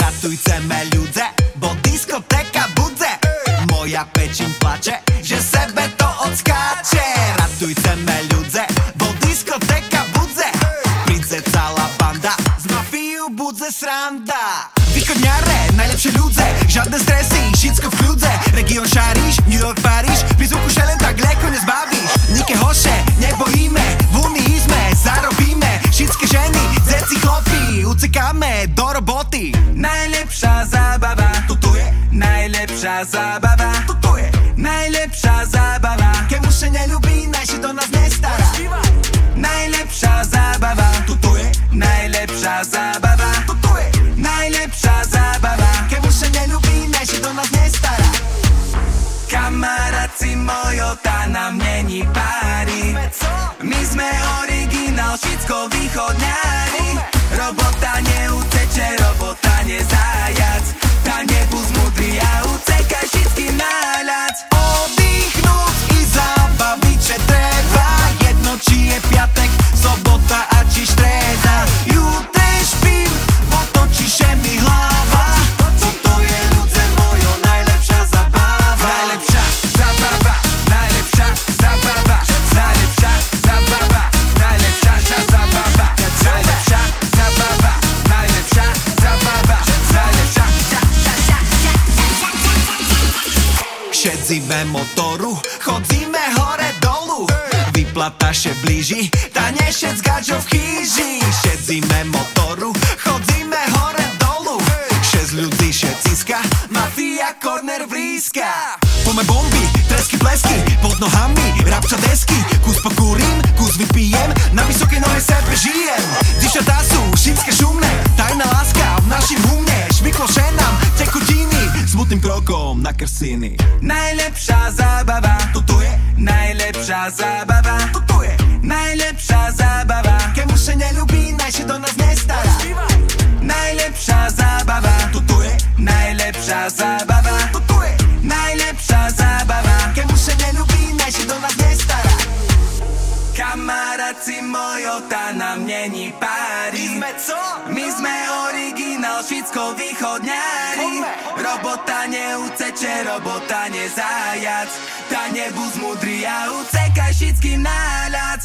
Ratujceme ľudze, bo diskotéka budze. Moja pečím plače, že sebe to odskáče. Ratujceme ľudze, bo diskotéka budze. Príde celá banda, z mafiu budze sranda. Východňare, najlepšie ľudze, žiadne stresy, všetko v kľudze. Region Šaríš, New York, Paríž, pri zvuku šelen tak ľahko nezbavíš. Nike hoše, nebojíme, v unii sme, zarobíme. Všetky ženy, zeci chlopy, ucekáme do Najlepsza zabawa Najlepsza zabawa. Kemu nie lubi, naj się do nas nie stara. Najlepsza zabawa. Najlepsza zabawa. Najlepsza zabawa. Kemu nie lubi, naj się do nas nie stara. Kamaraci mojo, ta na mnie ni pari My sme oryginał, wszystko wychodniari Šedzíme motoru, chodzíme hore dolu. Vyplata še blíži, tá nešec gačo v chýži. Šedzíme motoru, chodzíme hore dolu. Šesť ľudí šeciska, mafia korner vríska Pome bomby, tresky plesky, pod nohami, rapča desky. Kus pokúrim, kus vypijem, na vysokej nohe sebe žijem Dišatá sú šínske šumné, tajná láska v našim humne. Ženám, tekutiny, każdym krokom na kasyny Najlepsza zabawa Tutuje Najlepsza zabawa Tutuje Najlepsza zabawa. Kemu się nie lubi, naj się do nas nie stara. Najlepsza zabawa Tutuje Najlepsza zabawa. Mojota nám není pári. Sme co? My sme originál, všetko východňári. Robota neuceče, robota nezajac. Tá nebus múdry a ucekaj všetkým náľad.